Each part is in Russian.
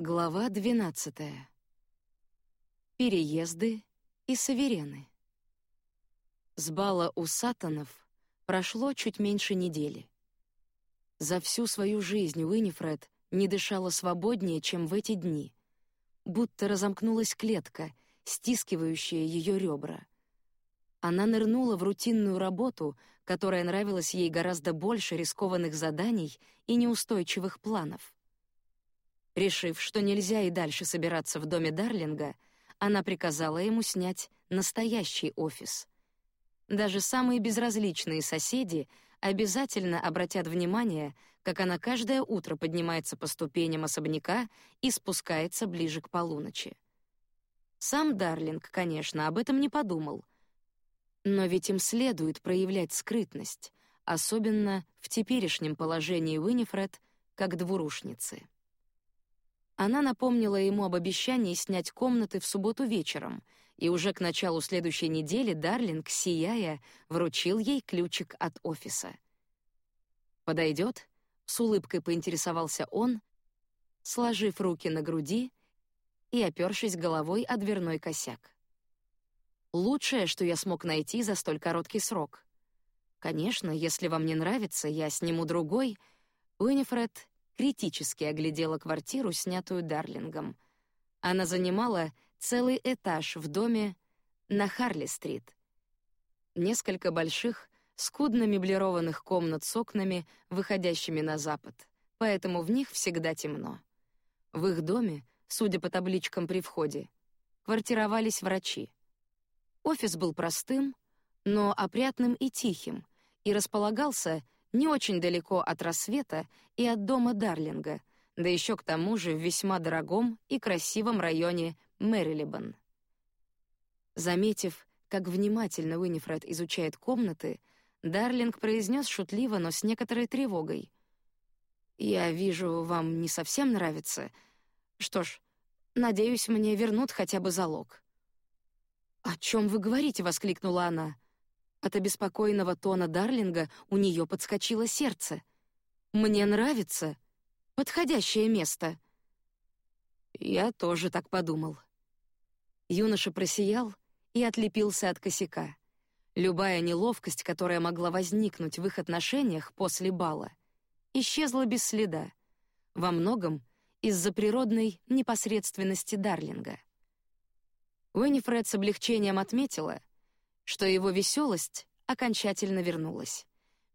Глава 12. Переезды и саверены. С бала у Сатанов прошло чуть меньше недели. За всю свою жизнь Уинифред не дышала свободнее, чем в эти дни. Будто разомкнулась клетка, стискивающая ее ребра. Она нырнула в рутинную работу, которая нравилась ей гораздо больше рискованных заданий и неустойчивых планов. Решив, что нельзя и дальше собираться в доме Дарлинга, она приказала ему снять настоящий офис. Даже самые безразличные соседи обязательно обратят внимание, как она каждое утро поднимается по ступеням особняка и спускается ближе к полуночи. Сам Дарлинг, конечно, об этом не подумал. Но ведь им следует проявлять скрытность, особенно в теперешнем положении Уинифред как двурушницы. Она напомнила ему об обещании снять комнаты в субботу вечером, и уже к началу следующей недели Дарлинг, сияя, вручил ей ключик от офиса. Подойдет? С улыбкой поинтересовался он, сложив руки на груди и опершись головой о дверной косяк. Лучшее, что я смог найти за столь короткий срок. Конечно, если вам не нравится, я сниму другой. Уинифред критически оглядела квартиру, снятую Дарлингом. Она занимала целый этаж в доме на Харли-стрит. Несколько больших, скудно меблированных комнат с окнами, выходящими на запад, поэтому в них всегда темно. В их доме, судя по табличкам при входе, квартировались врачи. Офис был простым, но опрятным и тихим, и располагался не очень далеко от рассвета и от дома Дарлинга, да еще к тому же в весьма дорогом и красивом районе Мэрилибан. Заметив, как внимательно Уинифред изучает комнаты, Дарлинг произнес шутливо, но с некоторой тревогой: "Я вижу, вам не совсем нравится. Что ж, надеюсь, мне вернут хотя бы залог". "О чем вы говорите?" воскликнула она. От обеспокоенного тона Дарлинга у нее подскочило сердце. Мне нравится. Подходящее место. Я тоже так подумал. Юноша просиял и отлепился от косяка. Любая неловкость, которая могла возникнуть в их отношениях после бала, исчезла без следа. Во многом из-за природной непосредственности Дарлинга. Уинифред с облегчением отметила, что его веселость окончательно вернулась.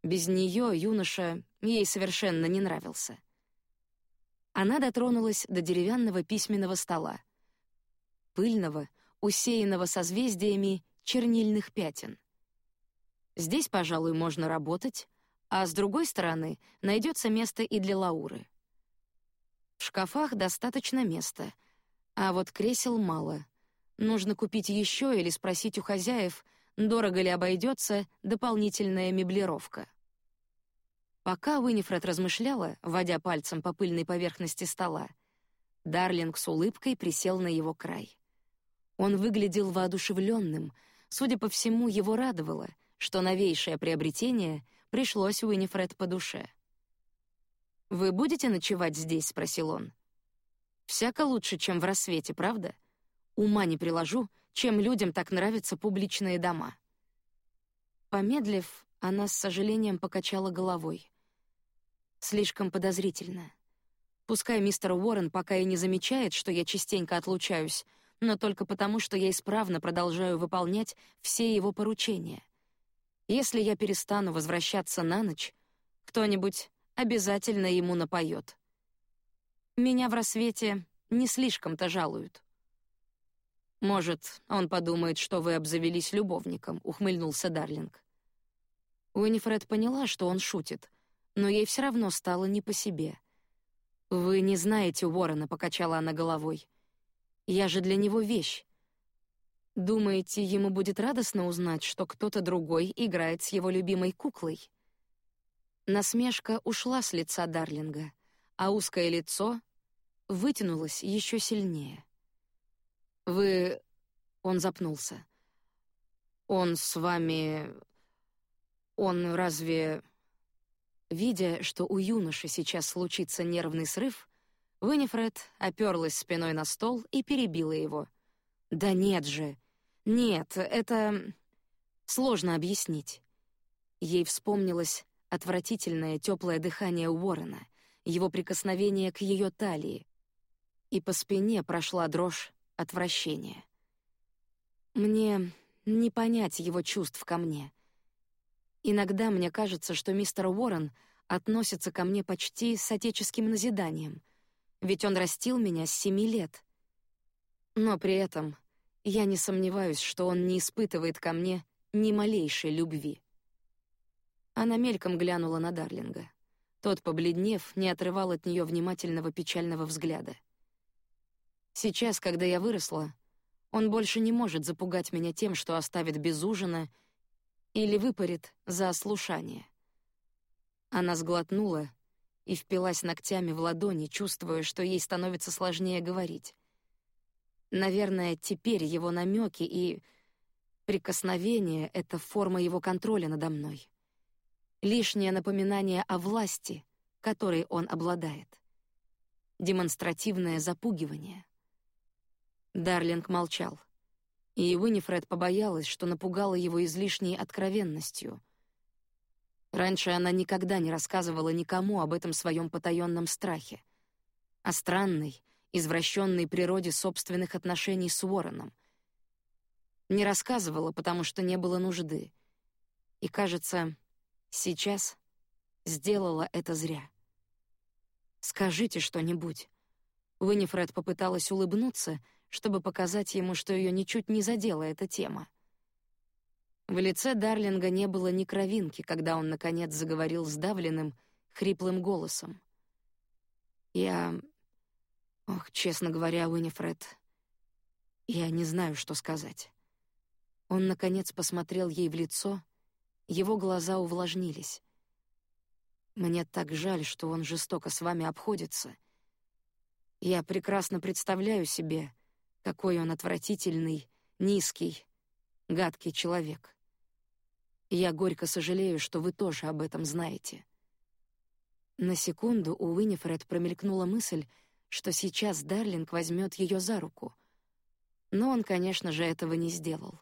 Без нее юноша ей совершенно не нравился. Она дотронулась до деревянного письменного стола, пыльного, усеянного созвездиями чернильных пятен. Здесь, пожалуй, можно работать, а с другой стороны найдется место и для Лауры. В шкафах достаточно места, а вот кресел мало. Нужно купить еще или спросить у хозяев, дорого ли обойдется дополнительная меблировка. Пока Уинифред размышляла, водя пальцем по пыльной поверхности стола, Дарлинг с улыбкой присел на его край. Он выглядел воодушевленным, судя по всему, его радовало, что новейшее приобретение пришлось Уинифред по душе. Вы будете ночевать здесь, спросил он. Всяко лучше, чем в рассвете, правда? Ума не приложу, чем людям так нравятся публичные дома. Помедлив, она с сожалением покачала головой. Слишком подозрительно. Пускай мистер Уоррен пока и не замечает, что я частенько отлучаюсь, но только потому, что я исправно продолжаю выполнять все его поручения. Если я перестану возвращаться на ночь, кто-нибудь обязательно ему напоет. Меня в рассвете не слишком-то жалуют. Может, он подумает, что вы обзавелись любовником, ухмыльнулся Дарлинг. Уинифред поняла, что он шутит, но ей все равно стало не по себе. Вы не знаете Уоррена, покачала она головой. Я же для него вещь. Думаете, ему будет радостно узнать, что кто-то другой играет с его любимой куклой? Насмешка ушла с лица Дарлинга, а узкое лицо вытянулось еще сильнее. Вы... Он запнулся. Он с вами... Он разве... Видя, что у юноши сейчас случится нервный срыв, Винифред оперлась спиной на стол и перебила его. «Да нет же! Нет, это... сложно объяснить». Ей вспомнилось отвратительное теплое дыхание Уоррена, его прикосновение к ее талии, и по спине прошла дрожь отвращения. Мне не понять его чувств ко мне. Иногда мне кажется, что мистер Уоррен относится ко мне почти с отеческим назиданием, ведь он растил меня с семи лет. Но при этом я не сомневаюсь, что он не испытывает ко мне ни малейшей любви. Она мельком глянула на Дарлинга. Тот, побледнев, не отрывал от нее внимательного печального взгляда. Сейчас, когда я выросла, он больше не может запугать меня тем, что оставит без ужина или выпарит за ослушание. Она сглотнула и впилась ногтями в ладони, чувствуя, что ей становится сложнее говорить. Наверное, теперь его намеки и прикосновения — это форма его контроля надо мной. Лишнее напоминание о власти, которой он обладает. Демонстративное запугивание — Дарлинг молчал. И Уинифред побоялась, что напугала его излишней откровенностью. Раньше она никогда не рассказывала никому об этом своем потаенном страхе, о странной, извращенной природе собственных отношений с Уорреном. Не рассказывала, потому что не было нужды. И, кажется, сейчас сделала это зря. «Скажите что-нибудь». Уинифред попыталась улыбнуться, чтобы показать ему, что ее ничуть не задела эта тема. В лице Дарлинга не было ни кровинки, когда он наконец заговорил сдавленным, хриплым голосом. Я, ох, честно говоря, Уинифред, я не знаю, что сказать. Он наконец посмотрел ей в лицо, его глаза увлажнились. Мне так жаль, что он жестоко с вами обходится. Я прекрасно представляю себе, какой он отвратительный, низкий, гадкий человек. Я горько сожалею, что вы тоже об этом знаете. На секунду у Уинифред промелькнула мысль, что сейчас Дарлинг возьмет ее за руку, но он, конечно же, этого не сделал.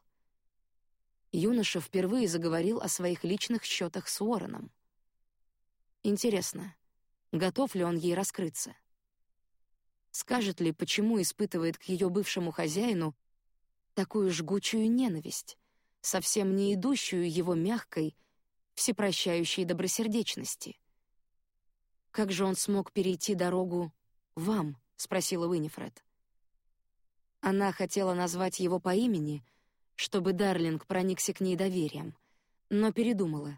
Юноша впервые заговорил о своих личных счетах с Уорреном. Интересно, готов ли он ей раскрыться? Скажет ли, почему испытывает к ее бывшему хозяину такую жгучую ненависть, совсем не идущую его мягкой, всепрощающей добросердечности? Как же он смог перейти дорогу вам? спросила Уинифред. Она хотела назвать его по имени, чтобы Дарлинг проникся к ней доверием, но передумала.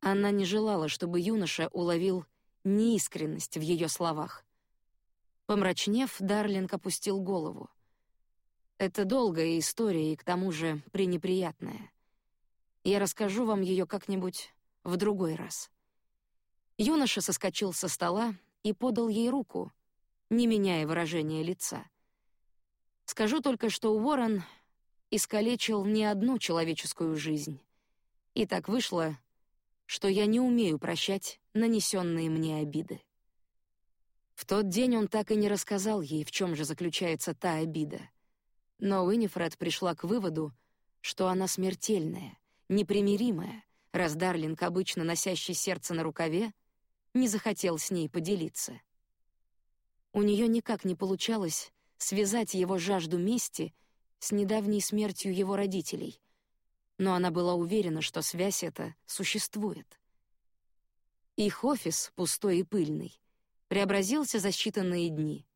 Она не желала, чтобы юноша уловил неискренность в ее словах. Помрачнев, Дарлинг опустил голову. Это долгая история и к тому же пренеприятная. Я расскажу вам ее как-нибудь в другой раз. Юноша соскочил со стола и подал ей руку, не меняя выражения лица. Скажу только, что Уоррен искалечил не одну человеческую жизнь. И так вышло, что я не умею прощать нанесенные мне обиды. В тот день он так и не рассказал ей, в чем же заключается та обида. Но Уинифред пришла к выводу, что она смертельная, непримиримая, раз Дарлинг, обычно носящий сердце на рукаве, не захотел с ней поделиться. У нее никак не получалось связать его жажду мести с недавней смертью его родителей, но она была уверена, что связь эта существует. Их офис, пустой и пыльный, преобразился за считанные дни.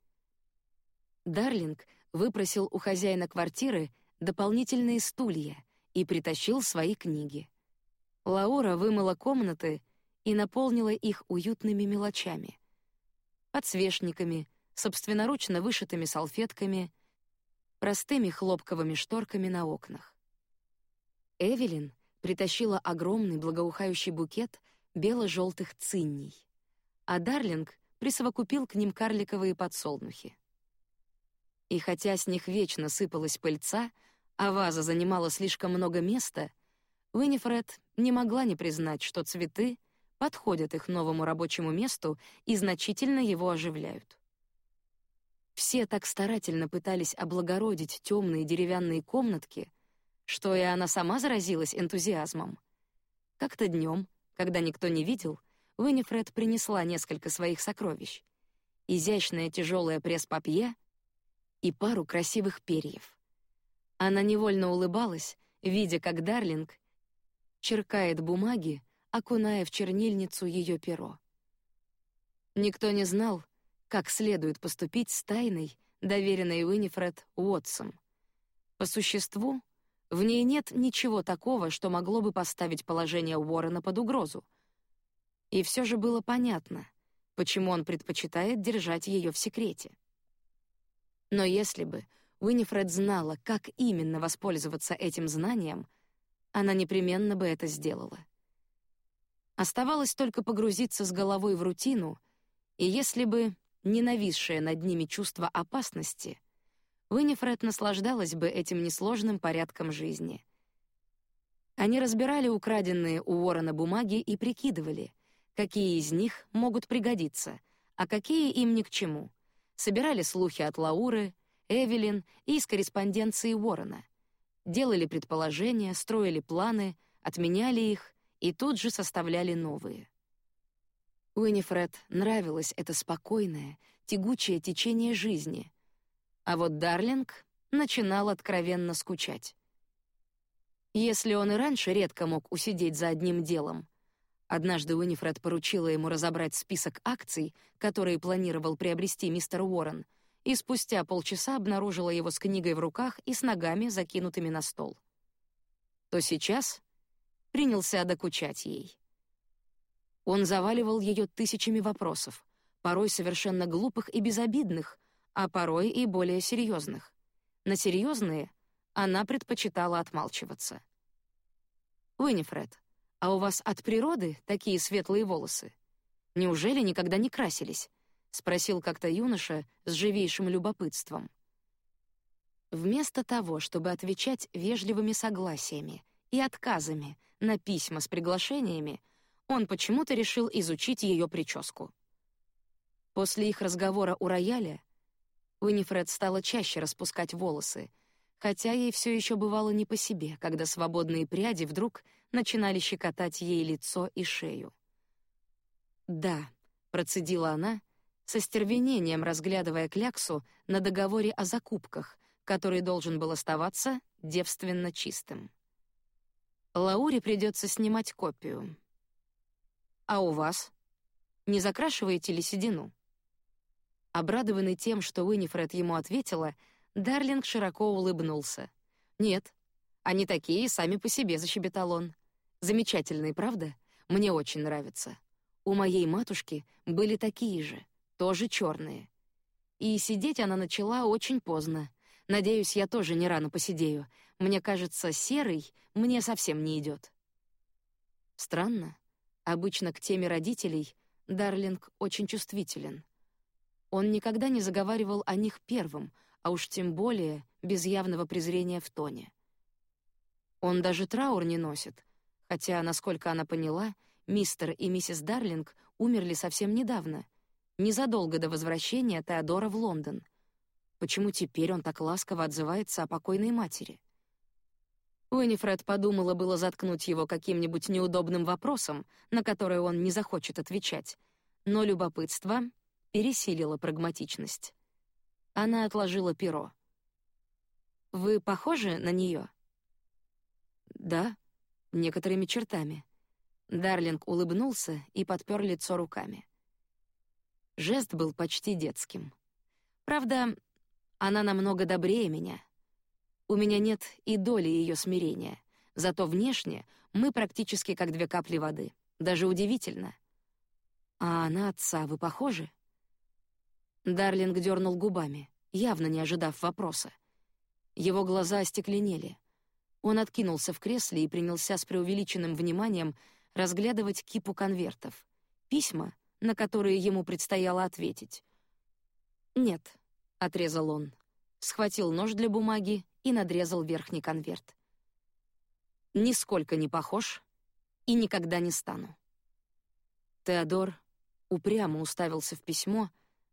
Дарлинг выпросил у хозяина квартиры дополнительные стулья и притащил свои книги. Лаура вымыла комнаты и наполнила их уютными мелочами: подсвечниками, собственноручно вышитыми салфетками, простыми хлопковыми шторками на окнах. Эвелин притащила огромный благоухающий букет бело-желтых цинний, а Дарлинг присовокупил к ним карликовые подсолнухи. И хотя с них вечно сыпалась пыльца, а ваза занимала слишком много места, Уинифред не могла не признать, что цветы подходят их новому рабочему месту и значительно его оживляют. все так старательно пытались облагородить темные деревянные комнатки, что и она сама заразилась энтузиазмом. Как-то днем, когда никто не видел, Уинифред принесла несколько своих сокровищ: изящное тяжелое пресс-папье и пару красивых перьев. Она невольно улыбалась, видя, как Дарлинг черкает бумаги, окуная в чернильницу ее перо. Никто не знал, как следует поступить с тайной, доверенной Уинифред Уотсон. По существу, в ней нет ничего такого, что могло бы поставить положение Уоррена под угрозу. И все же было понятно, почему он предпочитает держать ее в секрете. Но если бы Уинифред знала, как именно воспользоваться этим знанием, она непременно бы это сделала. Оставалось только погрузиться с головой в рутину, и если бы ненависшее над ними чувство опасности, Уинифред наслаждалась бы этим несложным порядком жизни. Они разбирали украденные у Уоррена бумаги и прикидывали, какие из них могут пригодиться, а какие им ни к чему. Собирали слухи от Лауры, Эвелин и из корреспонденции Уоррена. Делали предположения, строили планы, отменяли их и тут же составляли новые. Уинифред нравилось это спокойное, тягучее течение жизни, а вот Дарлинг начинал откровенно скучать. Если он и раньше редко мог усидеть за одним делом, однажды Уинифред поручила ему разобрать список акций, которые планировал приобрести мистер Уоррен — и спустя полчаса обнаружила его с книгой в руках и с ногами, закинутыми на стол. То сейчас принялся докучать ей. Он заваливал ее тысячами вопросов, порой совершенно глупых и безобидных, а порой и более серьезных. На серьезные она предпочитала отмалчиваться. Уинифред, а у вас от природы такие светлые волосы? Неужели никогда не красились? спросил как-то юноша с живейшим любопытством. Вместо того, чтобы отвечать вежливыми согласиями и отказами на письма с приглашениями, он почему-то решил изучить ее прическу. После их разговора у рояля Уинифред стала чаще распускать волосы, хотя ей все еще бывало не по себе, когда свободные пряди вдруг начинали щекотать ей лицо и шею. Да, процедила она со стервенением разглядывая кляксу на договоре о закупках, который должен был оставаться девственно чистым. Лауре придется снимать копию. А у вас не закрашиваете ли седину? Обрадованный тем, что Уинифред ему ответила, Дарлинг широко улыбнулся. Нет, они такие сами по себе, защебетал он. Замечательные, правда? Мне очень нравится. У моей матушки были такие же тоже черные. И сидеть она начала очень поздно. Надеюсь, я тоже не рано посидею. Мне кажется, серый мне совсем не идет. Странно. Обычно к теме родителей Дарлинг очень чувствителен. Он никогда не заговаривал о них первым, а уж тем более без явного презрения в тоне. Он даже траур не носит, хотя, насколько она поняла, мистер и миссис Дарлинг умерли совсем недавно — незадолго до возвращения Теодора в Лондон. Почему теперь он так ласково отзывается о покойной матери? Уинифред подумала было заткнуть его каким-нибудь неудобным вопросом, на который он не захочет отвечать, но любопытство пересилило прагматичность. Она отложила перо. Вы похожи на нее? Да, некоторыми чертами. Дарлинг улыбнулся и подпер лицо руками. Жест был почти детским. Правда, она намного добрее меня. У меня нет и доли ее смирения, зато внешне мы практически как две капли воды. Даже удивительно. А на отца вы похожи? Дарлинг дернул губами, явно не ожидав вопроса. Его глаза остекленели. Он откинулся в кресле и принялся с преувеличенным вниманием разглядывать кипу конвертов. Письма, на которые ему предстояло ответить. «Нет», — отрезал он, схватил нож для бумаги и надрезал верхний конверт. «Нисколько не похож и никогда не стану». Теодор упрямо уставился в письмо,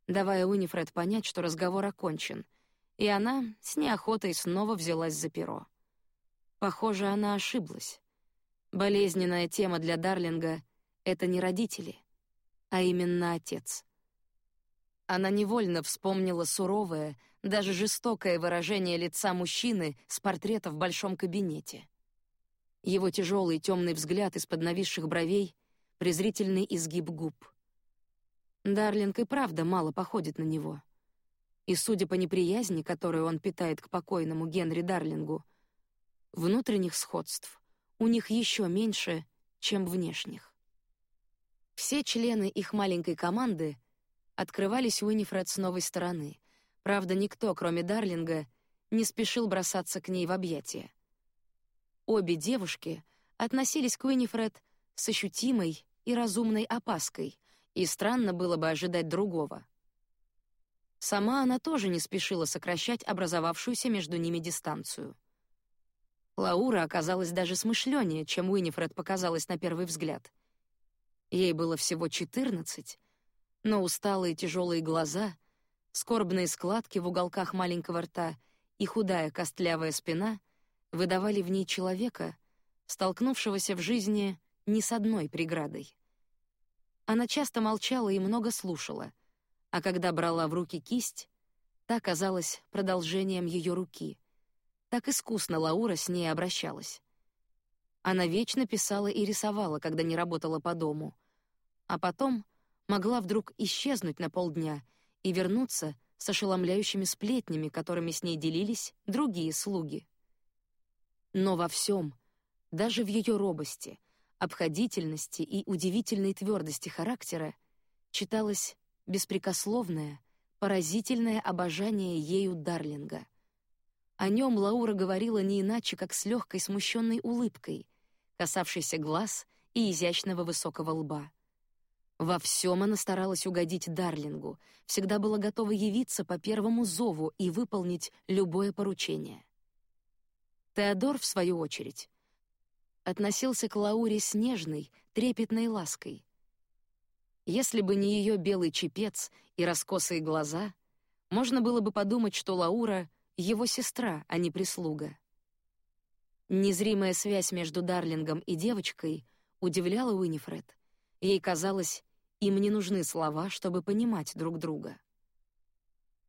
давая Уинифред понять, что разговор окончен, и она с неохотой снова взялась за перо. Похоже, она ошиблась. Болезненная тема для Дарлинга — это не родители, а именно отец. Она невольно вспомнила суровое, даже жестокое выражение лица мужчины с портрета в большом кабинете. Его тяжелый темный взгляд из-под нависших бровей, презрительный изгиб губ. Дарлинг и правда мало походит на него. И судя по неприязни, которую он питает к покойному Генри Дарлингу, внутренних сходств у них еще меньше, чем внешних. Все члены их маленькой команды открывались Уинифред с новой стороны. Правда, никто, кроме Дарлинга, не спешил бросаться к ней в объятия. Обе девушки относились к Уинифред с ощутимой и разумной опаской, и странно было бы ожидать другого. Сама она тоже не спешила сокращать образовавшуюся между ними дистанцию. Лаура оказалась даже смышленнее, чем Уинифред показалась на первый взгляд. Ей было всего четырнадцать, но усталые тяжелые глаза, скорбные складки в уголках маленького рта и худая костлявая спина выдавали в ней человека, столкнувшегося в жизни не с одной преградой. Она часто молчала и много слушала, а когда брала в руки кисть, та казалась продолжением ее руки — так искусно Лаура с ней обращалась. Она вечно писала и рисовала, когда не работала по дому, а потом могла вдруг исчезнуть на полдня и вернуться с ошеломляющими сплетнями, которыми с ней делились другие слуги. Но во всем, даже в ее робости, обходительности и удивительной твердости характера, читалось беспрекословное, поразительное обожание ею Дарлинга — о нем Лаура говорила не иначе, как с легкой смущенной улыбкой, касавшейся глаз и изящного высокого лба. Во всем она старалась угодить Дарлингу, всегда была готова явиться по первому зову и выполнить любое поручение. Теодор, в свою очередь, относился к Лауре с нежной, трепетной лаской. Если бы не ее белый чепец и раскосые глаза, можно было бы подумать, что Лаура его сестра, а не прислуга. Незримая связь между Дарлингом и девочкой удивляла Уинифред. Ей казалось, им не нужны слова, чтобы понимать друг друга.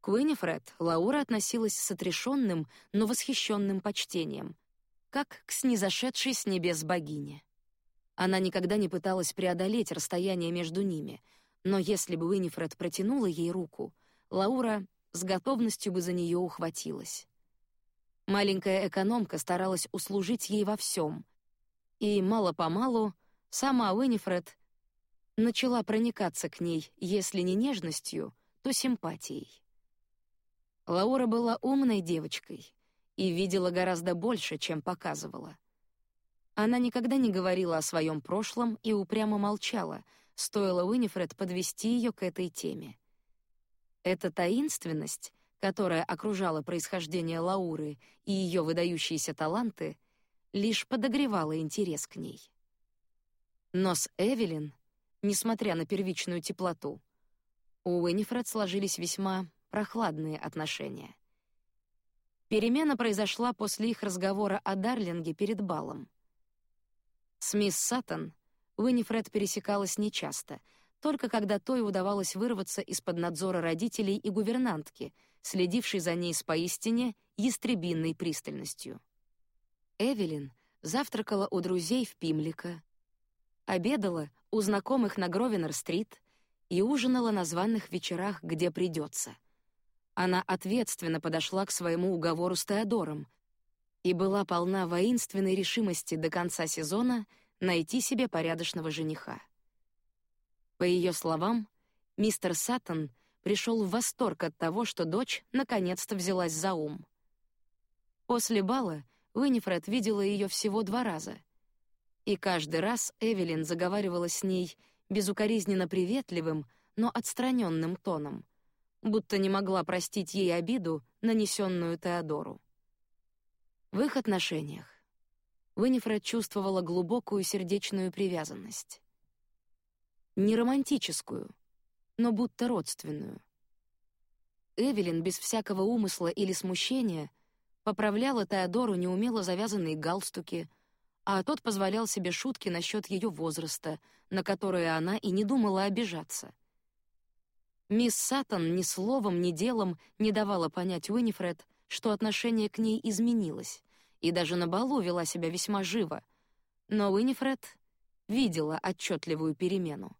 К Уинифред Лаура относилась с отрешенным, но восхищенным почтением, как к снизошедшей с небес богине. Она никогда не пыталась преодолеть расстояние между ними, но если бы Уинифред протянула ей руку, Лаура с готовностью бы за нее ухватилась. Маленькая экономка старалась услужить ей во всем, и мало-помалу сама Уинифред начала проникаться к ней, если не нежностью, то симпатией. Лаура была умной девочкой и видела гораздо больше, чем показывала. Она никогда не говорила о своем прошлом и упрямо молчала, стоило Уинифред подвести ее к этой теме. Эта таинственность, которая окружала происхождение Лауры и ее выдающиеся таланты, лишь подогревала интерес к ней. Но с Эвелин, несмотря на первичную теплоту, у Уинифред сложились весьма прохладные отношения. Перемена произошла после их разговора о Дарлинге перед балом. С мисс Саттон Уинифред пересекалась нечасто — только когда той удавалось вырваться из-под надзора родителей и гувернантки, следившей за ней с поистине ястребинной пристальностью. Эвелин завтракала у друзей в Пимлика, обедала у знакомых на Гровенор-стрит и ужинала на званных вечерах, где придется. Она ответственно подошла к своему уговору с Теодором и была полна воинственной решимости до конца сезона найти себе порядочного жениха. По ее словам, мистер Саттон пришел в восторг от того, что дочь наконец-то взялась за ум. После бала Уинифред видела ее всего два раза, и каждый раз Эвелин заговаривала с ней безукоризненно приветливым, но отстраненным тоном, будто не могла простить ей обиду, нанесенную Теодору. В их отношениях Уинифред чувствовала глубокую сердечную привязанность не романтическую, но будто родственную. Эвелин без всякого умысла или смущения поправляла Теодору неумело завязанные галстуки, а тот позволял себе шутки насчет ее возраста, на которые она и не думала обижаться. Мисс Саттон ни словом, ни делом не давала понять Уинифред, что отношение к ней изменилось, и даже на балу вела себя весьма живо. Но Уинифред видела отчетливую перемену.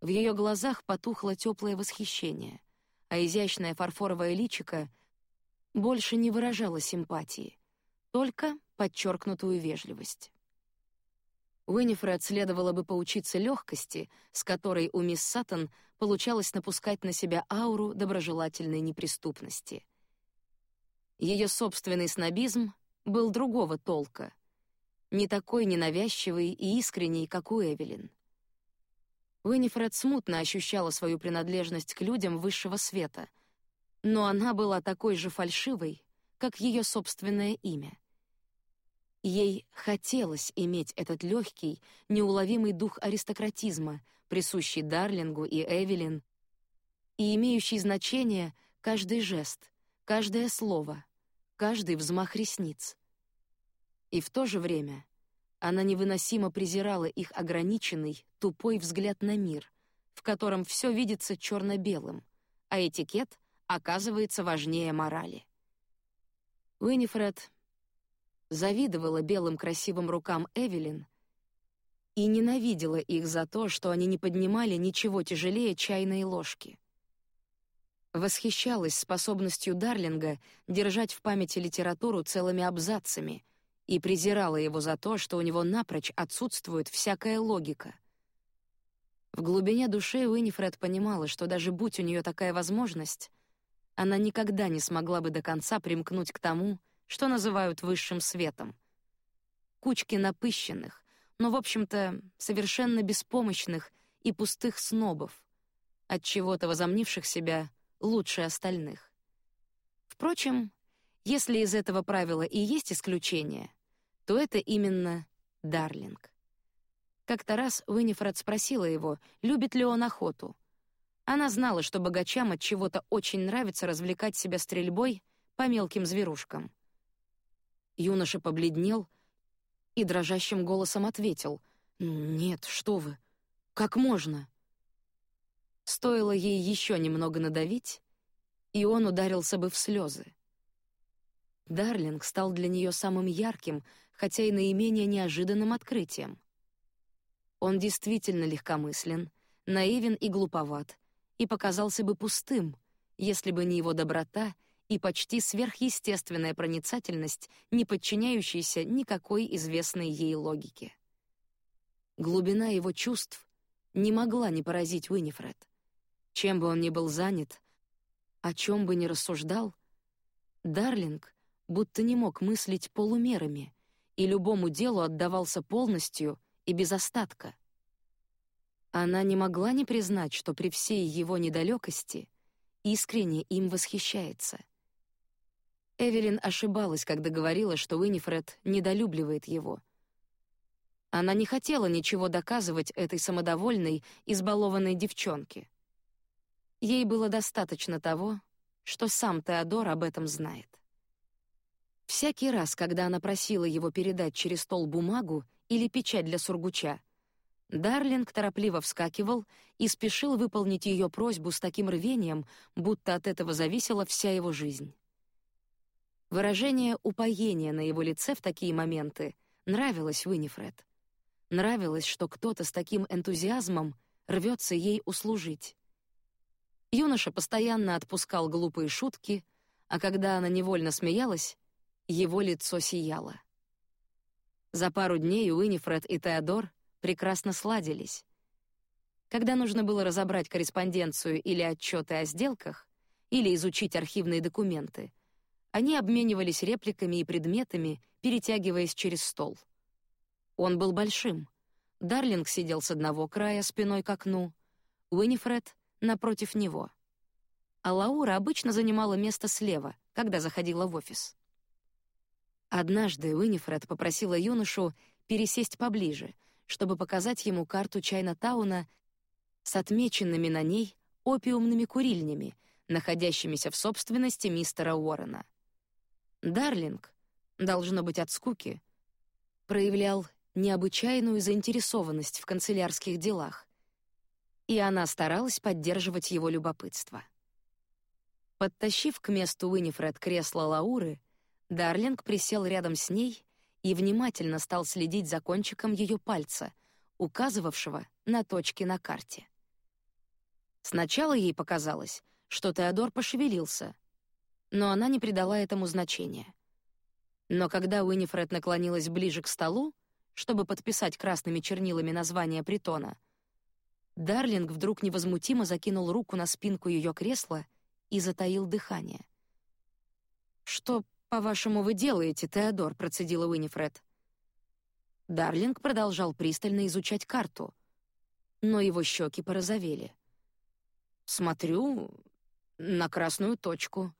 В ее глазах потухло теплое восхищение, а изящное фарфоровое личико больше не выражало симпатии, только подчеркнутую вежливость. Уинифред следовало бы поучиться легкости, с которой у мисс Саттон получалось напускать на себя ауру доброжелательной неприступности. Ее собственный снобизм был другого толка, не такой ненавязчивый и искренний, как у Эвелин. Уинифред смутно ощущала свою принадлежность к людям высшего света, но она была такой же фальшивой, как ее собственное имя. Ей хотелось иметь этот легкий, неуловимый дух аристократизма, присущий Дарлингу и Эвелин, и имеющий значение каждый жест, каждое слово, каждый взмах ресниц. И в то же время она невыносимо презирала их ограниченный, тупой взгляд на мир, в котором все видится черно-белым, а этикет оказывается важнее морали. Уинифред завидовала белым красивым рукам Эвелин и ненавидела их за то, что они не поднимали ничего тяжелее чайной ложки восхищалась способностью Дарлинга держать в памяти литературу целыми абзацами и презирала его за то, что у него напрочь отсутствует всякая логика. В глубине души Уинифред понимала, что даже будь у нее такая возможность, она никогда не смогла бы до конца примкнуть к тому, что называют высшим светом. Кучки напыщенных, но в общем-то совершенно беспомощных и пустых снобов, от чего-то возомнивших себя лучше остальных. Впрочем, если из этого правила и есть исключение, то это именно Дарлинг. Как-то раз Уинифред спросила его, любит ли он охоту. Она знала, что богачам от чего-то очень нравится развлекать себя стрельбой по мелким зверушкам. Юноша побледнел и дрожащим голосом ответил: "Нет, что вы? Как можно?" Стоило ей еще немного надавить, и он ударился бы в слезы. Дарлинг стал для нее самым ярким, хотя и наименее неожиданным открытием. Он действительно легкомыслен, наивен и глуповат, и показался бы пустым, если бы не его доброта и почти сверхъестественная проницательность, не подчиняющаяся никакой известной ей логике. Глубина его чувств не могла не поразить Уинифред. Чем бы он ни был занят, о чем бы ни рассуждал, Дарлинг будто не мог мыслить полумерами и любому делу отдавался полностью и без остатка. Она не могла не признать, что при всей его недалекости искренне им восхищается. Эвелин ошибалась, когда говорила, что Уинифред недолюбливает его. Она не хотела ничего доказывать этой самодовольной, избалованной девчонке. Ей было достаточно того, что сам Теодор об этом знает. Всякий раз, когда она просила его передать через стол бумагу или печать для сургуча, Дарлинг торопливо вскакивал и спешил выполнить ее просьбу с таким рвением, будто от этого зависела вся его жизнь. Выражение упоения на его лице в такие моменты нравилось Уинифред. Нравилось, что кто-то с таким энтузиазмом рвется ей услужить. Юноша постоянно отпускал глупые шутки, а когда она невольно смеялась, его лицо сияло. За пару дней Уинифред и Теодор прекрасно сладились. Когда нужно было разобрать корреспонденцию или отчеты о сделках, или изучить архивные документы, они обменивались репликами и предметами, перетягиваясь через стол. Он был большим. Дарлинг сидел с одного края спиной к окну, Уинифред напротив него. А Лаура обычно занимала место слева, когда заходила в офис. Однажды Уинифред попросила юношу пересесть поближе, чтобы показать ему карту Чайна-тауна с отмеченными на ней опиумными курильнями, находящимися в собственности мистера Уоррена. Дарлинг, должно быть от скуки, проявлял необычайную заинтересованность в канцелярских делах, и она старалась поддерживать его любопытство. Подтащив к месту Уинифред кресло Лауры, Дарлинг присел рядом с ней и внимательно стал следить за кончиком ее пальца, указывавшего на точки на карте. Сначала ей показалось, что Теодор пошевелился, но она не придала этому значения. Но когда Уинифред наклонилась ближе к столу, чтобы подписать красными чернилами название притона, Дарлинг вдруг невозмутимо закинул руку на спинку ее кресла и затаил дыхание. «Что, по-вашему, вы делаете, Теодор?» — процедила Уинифред. Дарлинг продолжал пристально изучать карту, но его щеки порозовели. «Смотрю на красную точку», —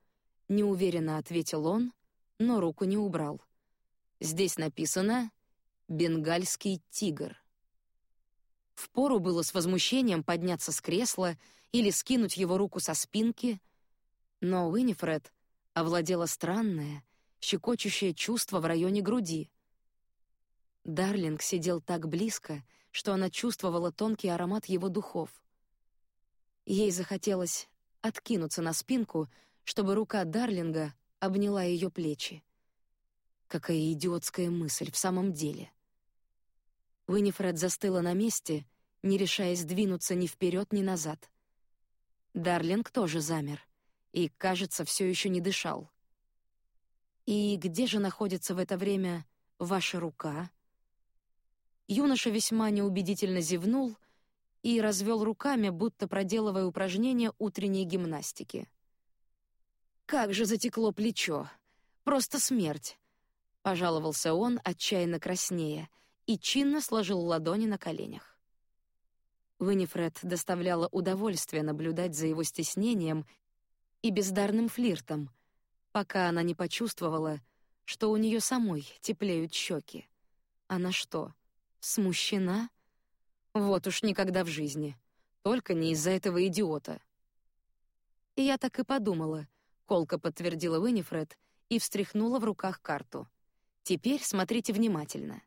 неуверенно ответил он, но руку не убрал. «Здесь написано «Бенгальский тигр». Впору было с возмущением подняться с кресла или скинуть его руку со спинки, но Уинифред овладело странное, щекочущее чувство в районе груди. Дарлинг сидел так близко, что она чувствовала тонкий аромат его духов. Ей захотелось откинуться на спинку, чтобы рука Дарлинга обняла ее плечи. Какая идиотская мысль в самом деле. Уинифред застыла на месте, не решаясь двинуться ни вперед, ни назад. Дарлинг тоже замер и, кажется, все еще не дышал. И где же находится в это время ваша рука? Юноша весьма неубедительно зевнул и развел руками, будто проделывая упражнение утренней гимнастики. Как же затекло плечо! Просто смерть! Пожаловался он, отчаянно краснея, и чинно сложил ладони на коленях. Винифред доставляла удовольствие наблюдать за его стеснением и бездарным флиртом, пока она не почувствовала, что у нее самой теплеют щеки. Она что, смущена? Вот уж никогда в жизни. Только не из-за этого идиота. И я так и подумала, колко подтвердила Уинифред и встряхнула в руках карту. Теперь смотрите внимательно.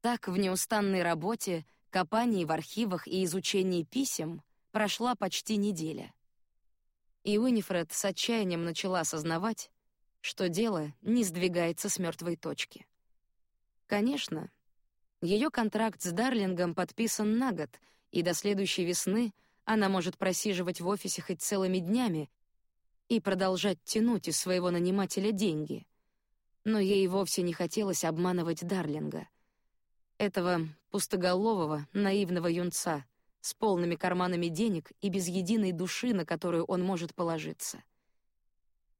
Так в неустанной работе, копании в архивах и изучении писем прошла почти неделя. И Уинифред с отчаянием начала осознавать, что дело не сдвигается с мертвой точки. Конечно, ее контракт с Дарлингом подписан на год, и до следующей весны она может просиживать в офисе хоть целыми днями и продолжать тянуть из своего нанимателя деньги. Но ей вовсе не хотелось обманывать Дарлинга. Этого пустоголового, наивного юнца с полными карманами денег и без единой души, на которую он может положиться.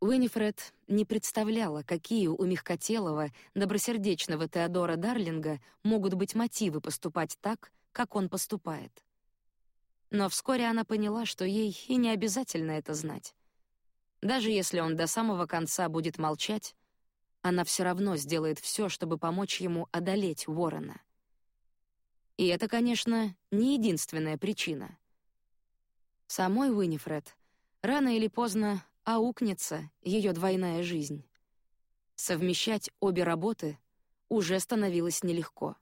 Уинифред не представляла, какие у мягкотелого, добросердечного Теодора Дарлинга могут быть мотивы поступать так, как он поступает. Но вскоре она поняла, что ей и не обязательно это знать. Даже если он до самого конца будет молчать, она все равно сделает все, чтобы помочь ему одолеть Уоррена. И это, конечно, не единственная причина. Самой Уинифред рано или поздно аукнется ее двойная жизнь. Совмещать обе работы уже становилось нелегко.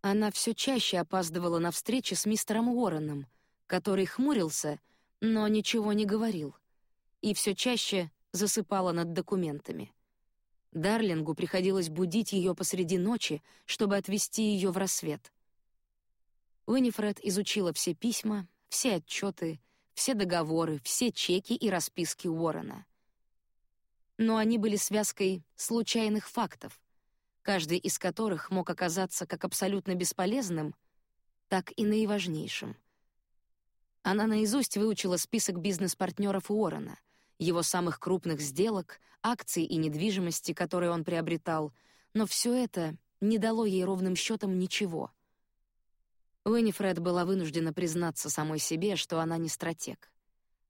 Она все чаще опаздывала на встречи с мистером Уорреном, который хмурился, но ничего не говорил, и все чаще засыпала над документами. Дарлингу приходилось будить ее посреди ночи, чтобы отвезти ее в рассвет. Уинифред изучила все письма, все отчеты, все договоры, все чеки и расписки Уоррена. Но они были связкой случайных фактов, каждый из которых мог оказаться как абсолютно бесполезным, так и наиважнейшим. Она наизусть выучила список бизнес-партнеров Уоррена, его самых крупных сделок, акций и недвижимости, которые он приобретал, но все это не дало ей ровным счетом ничего — Уинифред была вынуждена признаться самой себе, что она не стратег.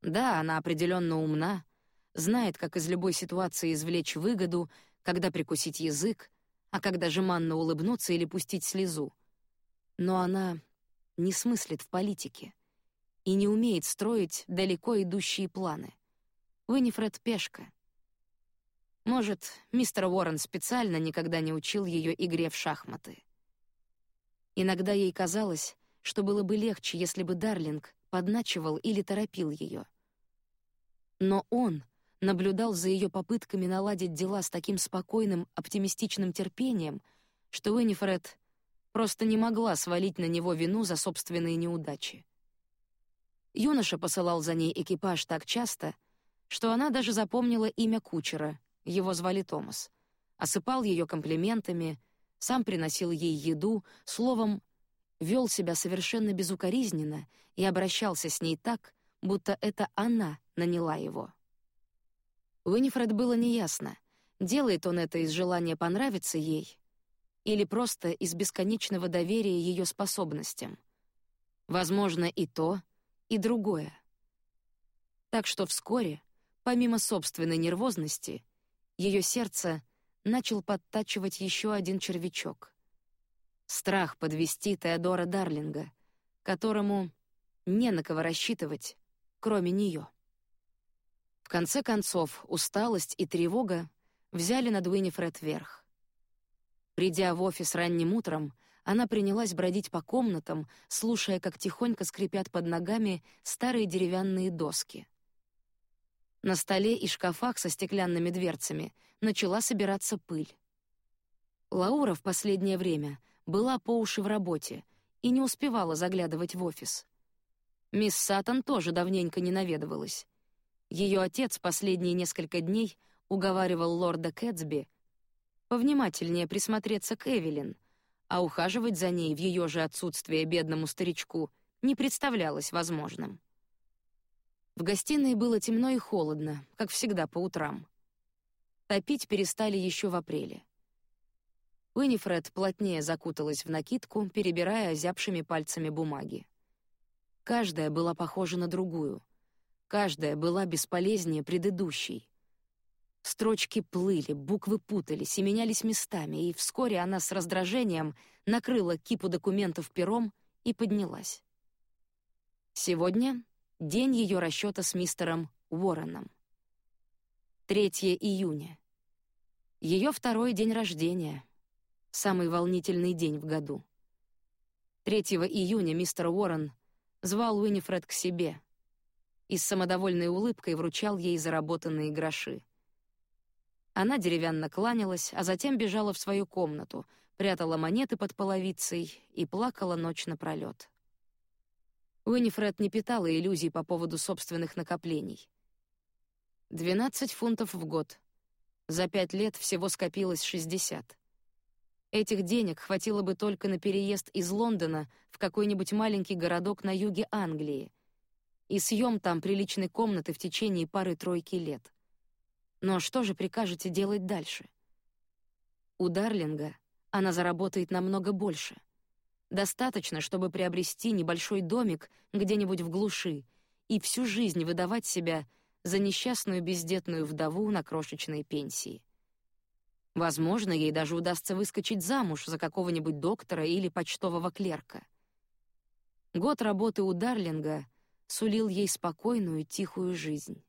Да, она определенно умна, знает, как из любой ситуации извлечь выгоду, когда прикусить язык, а когда жеманно улыбнуться или пустить слезу. Но она не смыслит в политике и не умеет строить далеко идущие планы. Уинифред — пешка. Может, мистер Уоррен специально никогда не учил ее игре в шахматы. Иногда ей казалось, что было бы легче, если бы Дарлинг подначивал или торопил ее. Но он наблюдал за ее попытками наладить дела с таким спокойным, оптимистичным терпением, что Уинифред просто не могла свалить на него вину за собственные неудачи. Юноша посылал за ней экипаж так часто, что она даже запомнила имя кучера. Его звали Томас. Осыпал ее комплиментами, сам приносил ей еду, словом, вел себя совершенно безукоризненно и обращался с ней так, будто это она наняла его. Уинифред было неясно, делает он это из желания понравиться ей или просто из бесконечного доверия ее способностям. Возможно, и то, и другое. Так что вскоре, помимо собственной нервозности, ее сердце начал подтачивать еще один червячок. Страх подвести Теодора Дарлинга, которому не на кого рассчитывать, кроме нее. В конце концов, усталость и тревога взяли над Уинифред верх. Придя в офис ранним утром, она принялась бродить по комнатам, слушая, как тихонько скрипят под ногами старые деревянные доски. На столе и шкафах со стеклянными дверцами начала собираться пыль. Лаура в последнее время была по уши в работе и не успевала заглядывать в офис. Мисс Сатан тоже давненько не наведывалась. Ее отец последние несколько дней уговаривал лорда Кэтсби повнимательнее присмотреться к Эвелин — а ухаживать за ней в ее же отсутствие бедному старичку не представлялось возможным. В гостиной было темно и холодно, как всегда по утрам. Топить перестали еще в апреле. Уинифред плотнее закуталась в накидку, перебирая озябшими пальцами бумаги. Каждая была похожа на другую. Каждая была бесполезнее предыдущей. Строчки плыли, буквы путались и менялись местами, и вскоре она с раздражением накрыла кипу документов пером и поднялась. Сегодня день ее расчета с мистером Уорреном. 3 июня. Ее второй день рождения, самый волнительный день в году. 3 июня мистер Уоррен звал Уинифред к себе и с самодовольной улыбкой вручал ей заработанные гроши. Она деревянно кланялась, а затем бежала в свою комнату, прятала монеты под половицей и плакала ночь напролет. Уинифред не питала иллюзий по поводу собственных накоплений. Двенадцать фунтов в год. За пять лет всего скопилось шестьдесят. Этих денег хватило бы только на переезд из Лондона в какой-нибудь маленький городок на юге Англии и съем там приличной комнаты в течение пары-тройки лет. Но что же прикажете делать дальше? У Дарлинга она заработает намного больше. Достаточно, чтобы приобрести небольшой домик где-нибудь в глуши и всю жизнь выдавать себя за несчастную бездетную вдову на крошечной пенсии. Возможно, ей даже удастся выскочить замуж за какого-нибудь доктора или почтового клерка. Год работы у Дарлинга сулил ей спокойную, тихую жизнь.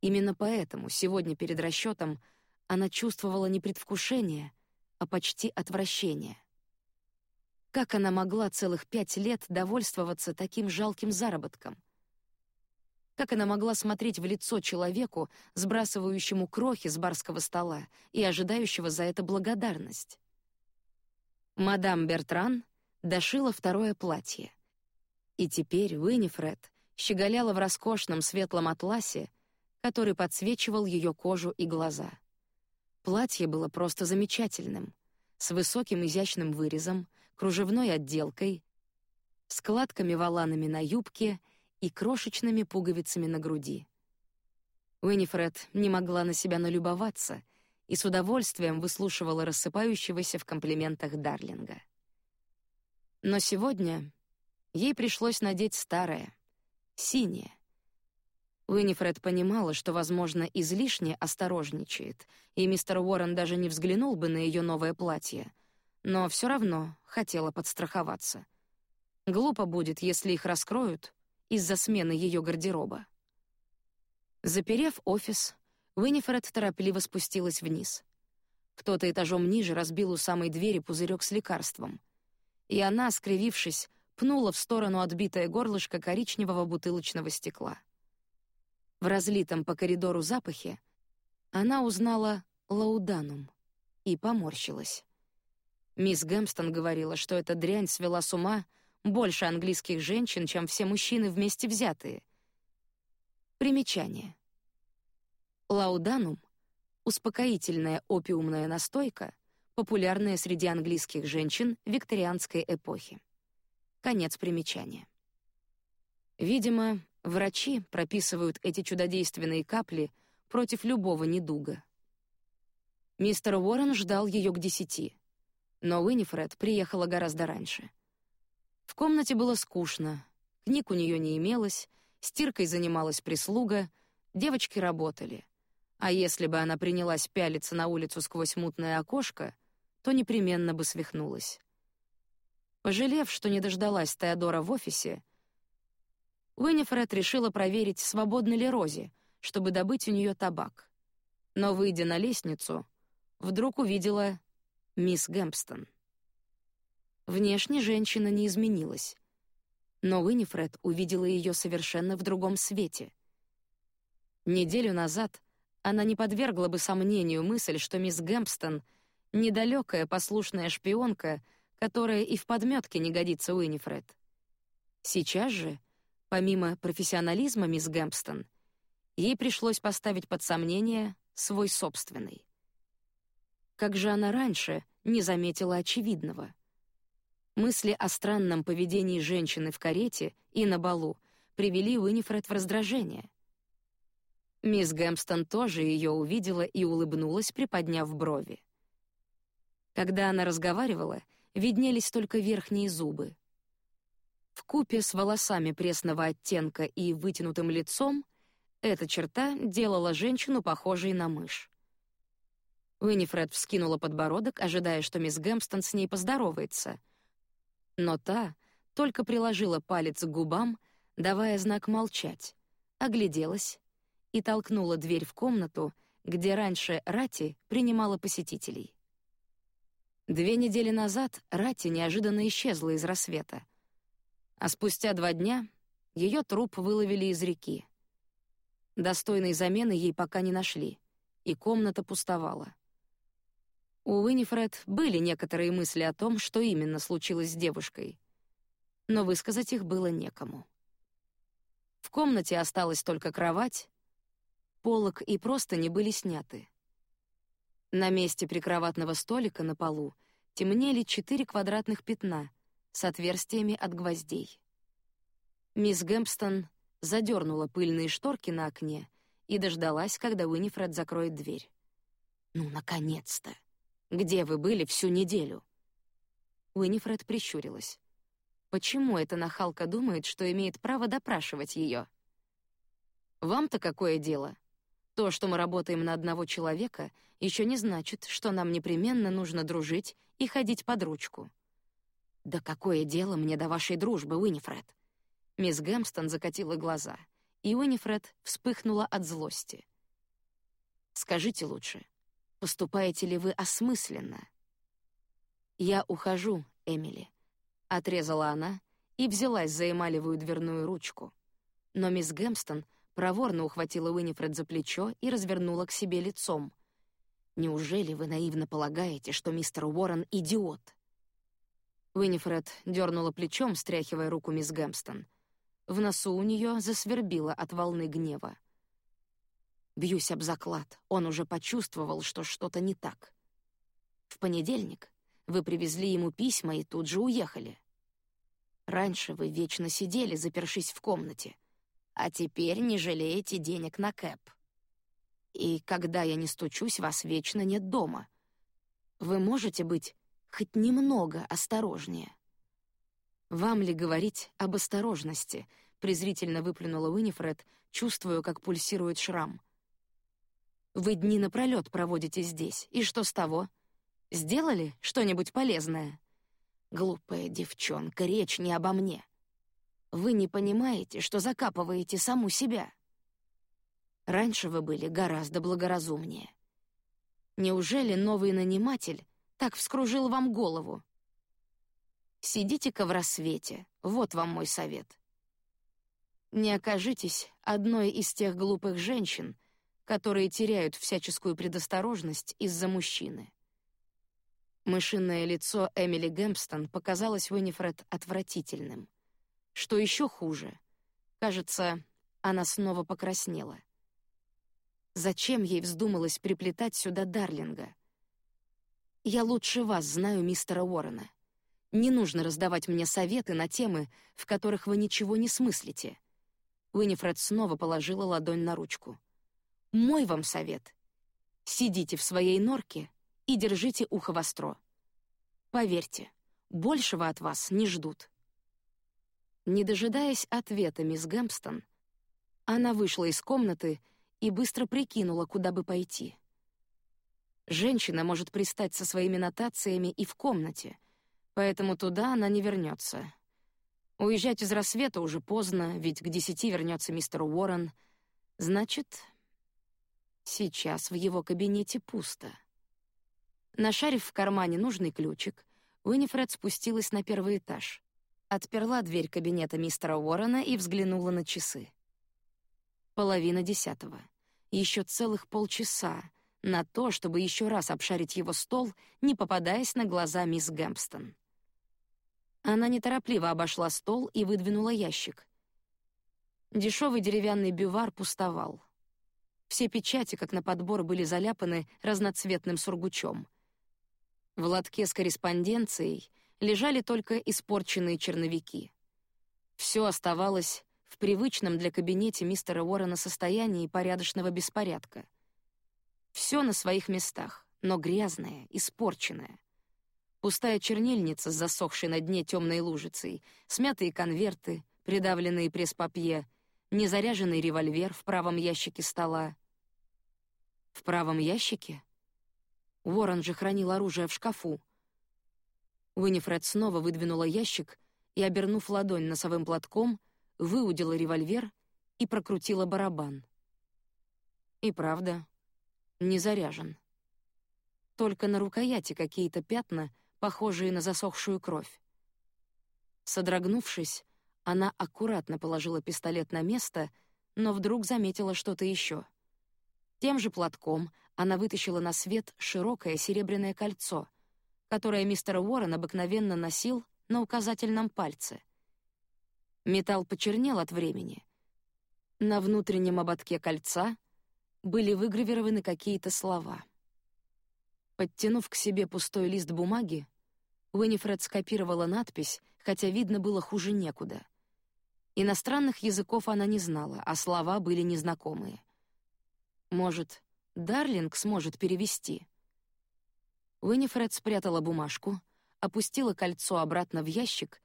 Именно поэтому сегодня перед расчетом она чувствовала не предвкушение, а почти отвращение. Как она могла целых пять лет довольствоваться таким жалким заработком? Как она могла смотреть в лицо человеку, сбрасывающему крохи с барского стола и ожидающего за это благодарность? Мадам Бертран дошила второе платье. И теперь Уинифред щеголяла в роскошном светлом атласе, который подсвечивал ее кожу и глаза. Платье было просто замечательным, с высоким изящным вырезом, кружевной отделкой, складками-воланами на юбке и крошечными пуговицами на груди. Уинифред не могла на себя налюбоваться и с удовольствием выслушивала рассыпающегося в комплиментах Дарлинга. Но сегодня ей пришлось надеть старое, синее, Уинифред понимала, что, возможно, излишне осторожничает, и мистер Уоррен даже не взглянул бы на ее новое платье, но все равно хотела подстраховаться. Глупо будет, если их раскроют, из-за смены ее гардероба. Заперев офис, Уинифред торопливо спустилась вниз. Кто-то этажом ниже разбил у самой двери пузырек с лекарством, и она, скривившись, пнула в сторону отбитое горлышко коричневого бутылочного стекла. В разлитом по коридору запахе она узнала лауданум и поморщилась. Мисс Гэмстон говорила, что эта дрянь свела с ума больше английских женщин, чем все мужчины вместе взятые. Примечание. Лауданум — успокоительная опиумная настойка, популярная среди английских женщин викторианской эпохи. Конец примечания. Видимо, врачи прописывают эти чудодейственные капли против любого недуга. Мистер Уоррен ждал ее к десяти, но Уинифред приехала гораздо раньше. В комнате было скучно, книг у нее не имелось, стиркой занималась прислуга, девочки работали. А если бы она принялась пялиться на улицу сквозь мутное окошко, то непременно бы свихнулась. Пожалев, что не дождалась Теодора в офисе, Уинифред решила проверить, свободна ли Рози, чтобы добыть у нее табак. Но выйдя на лестницу, вдруг увидела мисс Гэмпстон. Внешне женщина не изменилась, но Уинифред увидела ее совершенно в другом свете. Неделю назад она не подвергла бы сомнению мысль, что мисс Гэмпстон — недалекая послушная шпионка, которая и в подметке не годится Уинифред. Сейчас же, помимо профессионализма мисс Гэмпстон, ей пришлось поставить под сомнение свой собственный. Как же она раньше не заметила очевидного? Мысли о странном поведении женщины в карете и на балу привели Уинифред в раздражение. Мисс Гэмпстон тоже ее увидела и улыбнулась, приподняв брови. Когда она разговаривала, виднелись только верхние зубы. В купе с волосами пресного оттенка и вытянутым лицом эта черта делала женщину похожей на мышь. Уинифред вскинула подбородок, ожидая, что мисс Гэмпстон с ней поздоровается. Но та только приложила палец к губам, давая знак молчать, огляделась и толкнула дверь в комнату, где раньше Рати принимала посетителей. Две недели назад Рати неожиданно исчезла из рассвета, а спустя два дня ее труп выловили из реки. Достойной замены ей пока не нашли, и комната пустовала. У Уинифред были некоторые мысли о том, что именно случилось с девушкой, но высказать их было некому. В комнате осталась только кровать, полог и простыни были сняты. На месте прикроватного столика на полу темнели четыре квадратных пятна с отверстиями от гвоздей. Мисс Гэмпстон задернула пыльные шторки на окне и дождалась, когда Уинифред закроет дверь. Ну, наконец-то! Где вы были всю неделю?» Уинифред прищурилась. Почему эта нахалка думает, что имеет право допрашивать ее? Вам-то какое дело? То, что мы работаем на одного человека, еще не значит, что нам непременно нужно дружить и ходить под ручку. Да какое дело мне до вашей дружбы, Уинифред? Мисс Гэмстон закатила глаза, и Уинифред вспыхнула от злости. Скажите лучше, Поступаете ли вы осмысленно? Я ухожу, Эмили, отрезала она и взялась за эмалевую дверную ручку. Но мисс Гэмстон проворно ухватила Уинифред за плечо и развернула к себе лицом. Неужели вы наивно полагаете, что мистер Уоррен идиот? Уинифред дернула плечом, стряхивая руку мисс Гэмстон. В носу у нее засвербило от волны гнева. Бьюсь об заклад, он уже почувствовал, что что-то не так. В понедельник вы привезли ему письма и тут же уехали. Раньше вы вечно сидели, запершись в комнате, а теперь не жалеете денег на кэп. И когда я не стучусь, вас вечно нет дома. Вы можете быть хоть немного осторожнее. Вам ли говорить об осторожности? презрительно выплюнула Уинифред, чувствуя, как пульсирует шрам. Вы дни напролет проводите здесь, и что с того? Сделали что-нибудь полезное? Глупая девчонка, речь не обо мне. Вы не понимаете, что закапываете саму себя. Раньше вы были гораздо благоразумнее. Неужели новый наниматель так вскружил вам голову? Сидите-ка в рассвете, вот вам мой совет. Не окажитесь одной из тех глупых женщин, которые теряют всяческую предосторожность из-за мужчины. Мышиное лицо Эмили Гэмпстон показалось Уинифред отвратительным. Что еще хуже, кажется, она снова покраснела. Зачем ей вздумалось приплетать сюда Дарлинга? Я лучше вас знаю мистера Уоррена. Не нужно раздавать мне советы на темы, в которых вы ничего не смыслите. Уинифред снова положила ладонь на ручку. Мой вам совет: сидите в своей норке и держите ухо востро. Поверьте, большего от вас не ждут. Не дожидаясь ответа мисс Гэмпстон, она вышла из комнаты и быстро прикинула, куда бы пойти. Женщина может пристать со своими нотациями и в комнате, поэтому туда она не вернется. Уезжать из рассвета уже поздно, ведь к десяти вернется мистер Уоррен. Значит, сейчас в его кабинете пусто. Нашарив в кармане нужный ключик, Уинифред спустилась на первый этаж, отперла дверь кабинета мистера Уоррена и взглянула на часы. Половина десятого. Еще целых полчаса на то, чтобы еще раз обшарить его стол, не попадаясь на глаза мисс Гэмпстон. Она неторопливо обошла стол и выдвинула ящик. Дешевый деревянный бювар пустовал. Все печати, как на подбор, были заляпаны разноцветным сургучом. В лотке с корреспонденцией лежали только испорченные черновики. Все оставалось в привычном для кабинета мистера Уоррена состоянии порядочного беспорядка. Все на своих местах, но грязное, испорченное. Пустая чернильница с засохшей на дне темной лужицей, смятые конверты, придавленные пресс-папье, незаряженный револьвер в правом ящике стола. В правом ящике? Уоррен же хранил оружие в шкафу. Уинифред снова выдвинула ящик и, обернув ладонь носовым платком, выудила револьвер и прокрутила барабан. И правда, не заряжен. Только на рукояти какие-то пятна, похожие на засохшую кровь. Содрогнувшись, она аккуратно положила пистолет на место, но вдруг заметила что-то еще. Тем же платком она вытащила на свет широкое серебряное кольцо, которое мистер Уоррен обыкновенно носил на указательном пальце — Металл почернел от времени. На внутреннем ободке кольца были выгравированы какие-то слова. Подтянув к себе пустой лист бумаги, Уинифред скопировала надпись, хотя видно было хуже некуда. Иностранных языков она не знала, а слова были незнакомые. Может, Дарлинг сможет перевести? Уинифред спрятала бумажку, опустила кольцо обратно в ящик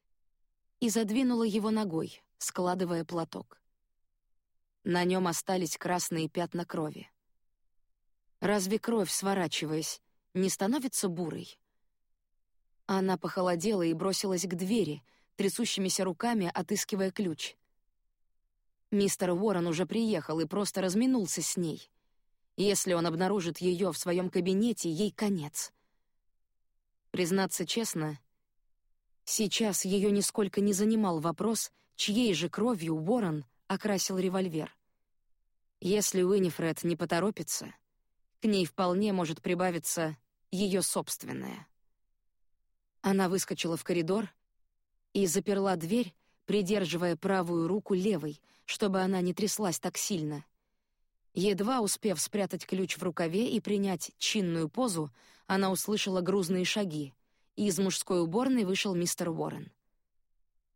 и задвинула его ногой, складывая платок. На нем остались красные пятна крови. Разве кровь, сворачиваясь, не становится бурой? Она похолодела и бросилась к двери, трясущимися руками отыскивая ключ. Мистер Уоррен уже приехал и просто разминулся с ней. Если он обнаружит ее в своем кабинете, ей конец. Признаться честно, Сейчас ее нисколько не занимал вопрос, чьей же кровью Уоррен окрасил револьвер. Если Уинифред не поторопится, к ней вполне может прибавиться ее собственная. Она выскочила в коридор и заперла дверь, придерживая правую руку левой, чтобы она не тряслась так сильно. Едва успев спрятать ключ в рукаве и принять чинную позу, она услышала грузные шаги и из мужской уборной вышел мистер Уоррен.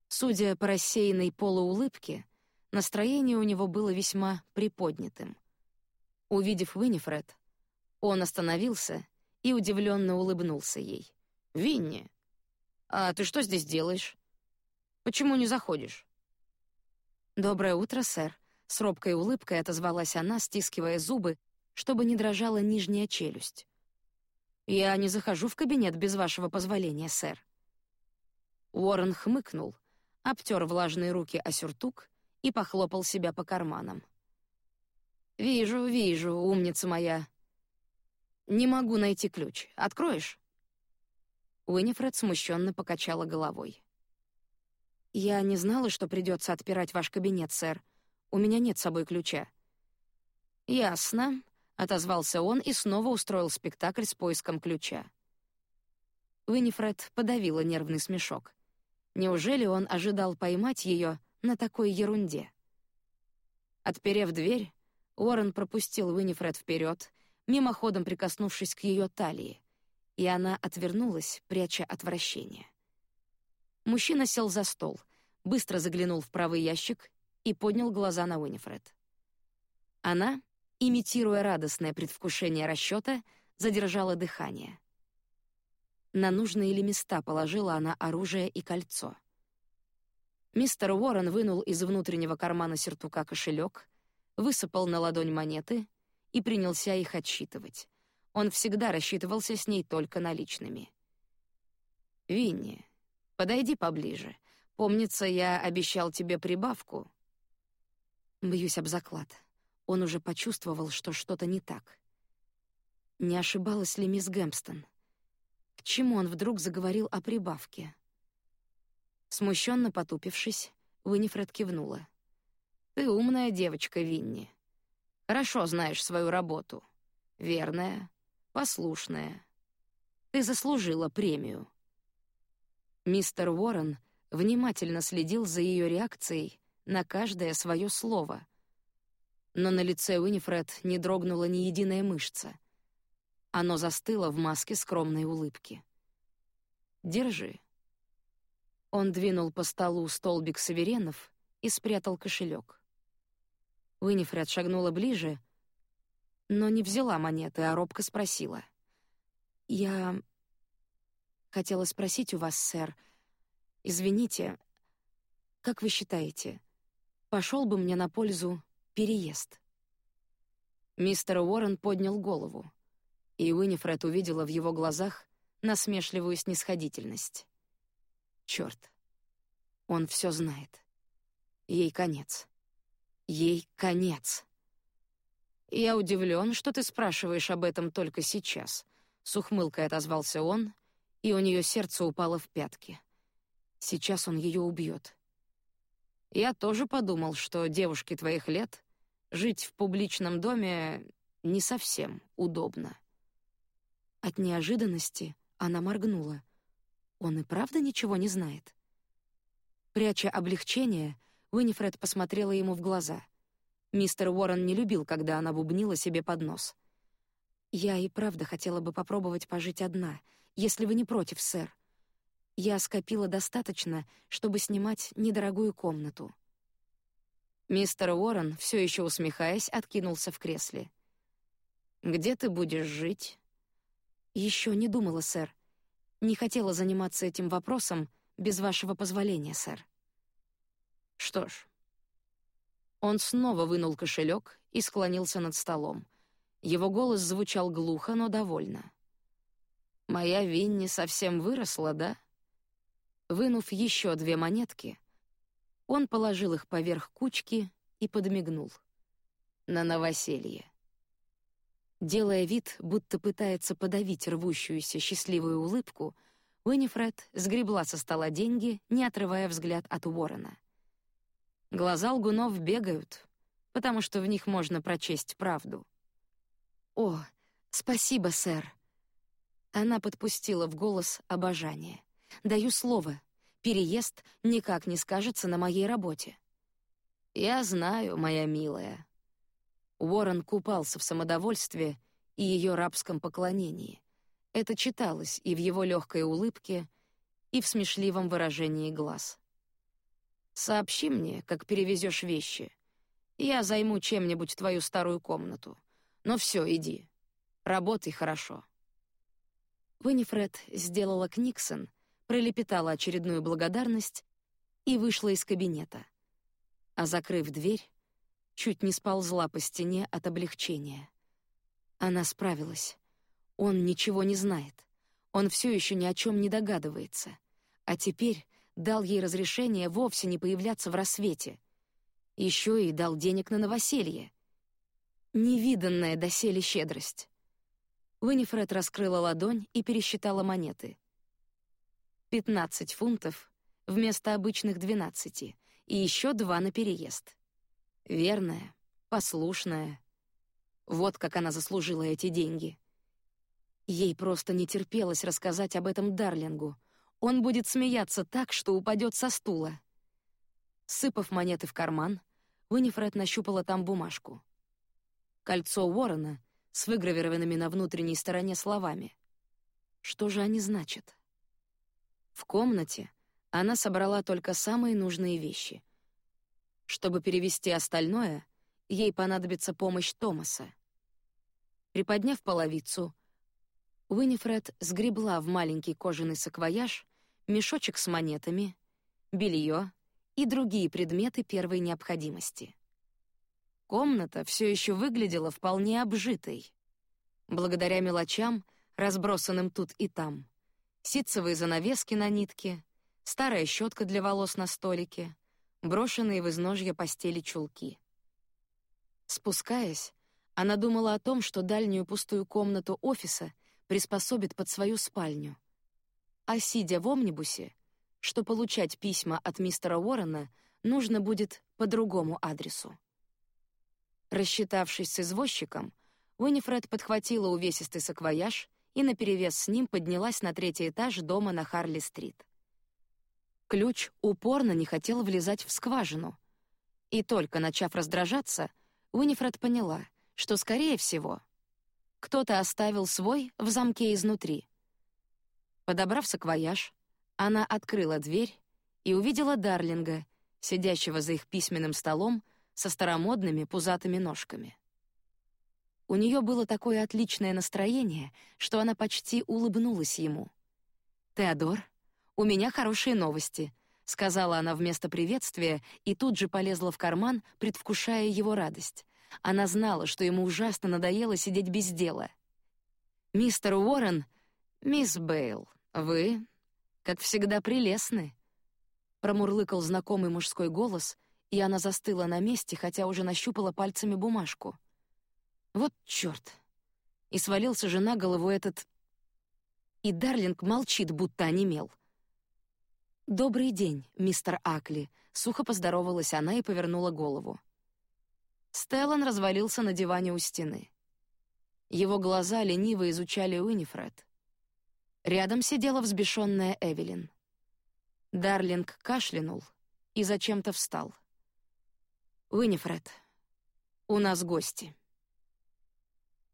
Судя по рассеянной полуулыбке, настроение у него было весьма приподнятым. Увидев Уинифред, он остановился и удивленно улыбнулся ей. «Винни, а ты что здесь делаешь? Почему не заходишь?» «Доброе утро, сэр», — с робкой улыбкой отозвалась она, стискивая зубы, чтобы не дрожала нижняя челюсть. Я не захожу в кабинет без вашего позволения, сэр. Уоррен хмыкнул, обтер влажные руки о сюртук и похлопал себя по карманам. «Вижу, вижу, умница моя. Не могу найти ключ. Откроешь?» Уинифред смущенно покачала головой. «Я не знала, что придется отпирать ваш кабинет, сэр. У меня нет с собой ключа». «Ясно», — отозвался он и снова устроил спектакль с поиском ключа. Уинифред подавила нервный смешок. Неужели он ожидал поймать ее на такой ерунде? Отперев дверь, Уоррен пропустил Уинифред вперед, мимоходом прикоснувшись к ее талии, и она отвернулась, пряча отвращение. Мужчина сел за стол, быстро заглянул в правый ящик и поднял глаза на Уинифред. Она, имитируя радостное предвкушение расчета, задержала дыхание. На нужные ли места положила она оружие и кольцо. Мистер Уоррен вынул из внутреннего кармана сюртука кошелек, высыпал на ладонь монеты и принялся их отсчитывать. Он всегда рассчитывался с ней только наличными. «Винни, подойди поближе. Помнится, я обещал тебе прибавку». Бьюсь об заклад. Он уже почувствовал, что что-то не так. Не ошибалась ли мисс Гэмпстон? К чему он вдруг заговорил о прибавке? Смущенно потупившись, Уинифред кивнула. Ты умная девочка, Винни. Хорошо знаешь свою работу. Верная, послушная. Ты заслужила премию. Мистер Уоррен внимательно следил за ее реакцией на каждое свое слово. Но на лице Уинифред не дрогнула ни единая мышца. Оно застыло в маске скромной улыбки. Держи. Он двинул по столу столбик саверенов и спрятал кошелек. Уинифред шагнула ближе, но не взяла монеты, а робко спросила: "Я хотела спросить у вас, сэр, извините, как вы считаете, пошел бы мне на пользу переезд?" Мистер Уоррен поднял голову и Уинифред увидела в его глазах насмешливую снисходительность. Черт, он все знает. Ей конец. Ей конец. Я удивлен, что ты спрашиваешь об этом только сейчас. С ухмылкой отозвался он, и у нее сердце упало в пятки. Сейчас он ее убьет. Я тоже подумал, что девушке твоих лет жить в публичном доме не совсем удобно. От неожиданности она моргнула. Он и правда ничего не знает. Пряча облегчение, Уинифред посмотрела ему в глаза. Мистер Уоррен не любил, когда она бубнила себе под нос. «Я и правда хотела бы попробовать пожить одна, если вы не против, сэр. Я скопила достаточно, чтобы снимать недорогую комнату». Мистер Уоррен, все еще усмехаясь, откинулся в кресле. «Где ты будешь жить?» Еще не думала, сэр. Не хотела заниматься этим вопросом без вашего позволения, сэр. Что ж. Он снова вынул кошелек и склонился над столом. Его голос звучал глухо, но довольно. Моя Винни совсем выросла, да? Вынув еще две монетки, он положил их поверх кучки и подмигнул. На новоселье. Делая вид, будто пытается подавить рвущуюся счастливую улыбку, Уинифред сгребла со стола деньги, не отрывая взгляд от Уоррена. Глаза лгунов бегают, потому что в них можно прочесть правду. «О, спасибо, сэр!» Она подпустила в голос обожание. «Даю слово, переезд никак не скажется на моей работе». «Я знаю, моя милая», Уоррен купался в самодовольстве и ее рабском поклонении. Это читалось и в его легкой улыбке, и в смешливом выражении глаз. Сообщи мне, как перевезешь вещи. Я займу чем-нибудь твою старую комнату. Но все, иди. Работай хорошо. Винифред сделала книксон, пролепетала очередную благодарность и вышла из кабинета. А закрыв дверь, чуть не сползла по стене от облегчения. Она справилась. Он ничего не знает. Он все еще ни о чем не догадывается. А теперь дал ей разрешение вовсе не появляться в рассвете. Еще и дал денег на новоселье. Невиданная доселе щедрость. Винифред раскрыла ладонь и пересчитала монеты. Пятнадцать фунтов вместо обычных двенадцати, и еще два на переезд. Верная, послушная. Вот как она заслужила эти деньги. Ей просто не терпелось рассказать об этом Дарлингу. Он будет смеяться так, что упадет со стула. Сыпав монеты в карман, Уинифред нащупала там бумажку. Кольцо Уоррена с выгравированными на внутренней стороне словами. Что же они значат? В комнате она собрала только самые нужные вещи. Чтобы перевести остальное, ей понадобится помощь Томаса. Приподняв половицу, Уинифред сгребла в маленький кожаный саквояж мешочек с монетами, белье и другие предметы первой необходимости. Комната все еще выглядела вполне обжитой. Благодаря мелочам, разбросанным тут и там. Ситцевые занавески на нитке, старая щетка для волос на столике, брошенные в изножье постели чулки. Спускаясь, она думала о том, что дальнюю пустую комнату офиса приспособит под свою спальню. А сидя в омнибусе, что получать письма от мистера Уоррена нужно будет по другому адресу. Рассчитавшись с извозчиком, Уинифред подхватила увесистый саквояж и наперевес с ним поднялась на третий этаж дома на Харли-стрит. Ключ упорно не хотел влезать в скважину. И только начав раздражаться, Уинифред поняла, что, скорее всего, кто-то оставил свой в замке изнутри. Подобрав саквояж, она открыла дверь и увидела Дарлинга, сидящего за их письменным столом со старомодными пузатыми ножками. У нее было такое отличное настроение, что она почти улыбнулась ему. «Теодор, у меня хорошие новости», — сказала она вместо приветствия и тут же полезла в карман, предвкушая его радость. Она знала, что ему ужасно надоело сидеть без дела. «Мистер Уоррен, мисс Бейл, вы, как всегда, прелестны», промурлыкал знакомый мужской голос, и она застыла на месте, хотя уже нащупала пальцами бумажку. «Вот чёрт!» И свалился же на голову этот... И Дарлинг молчит, будто онемел. «Добрый день, мистер Акли», — сухо поздоровалась она и повернула голову. Стеллан развалился на диване у стены. Его глаза лениво изучали Уинифред. Рядом сидела взбешенная Эвелин. Дарлинг кашлянул и зачем-то встал. «Уинифред, у нас гости».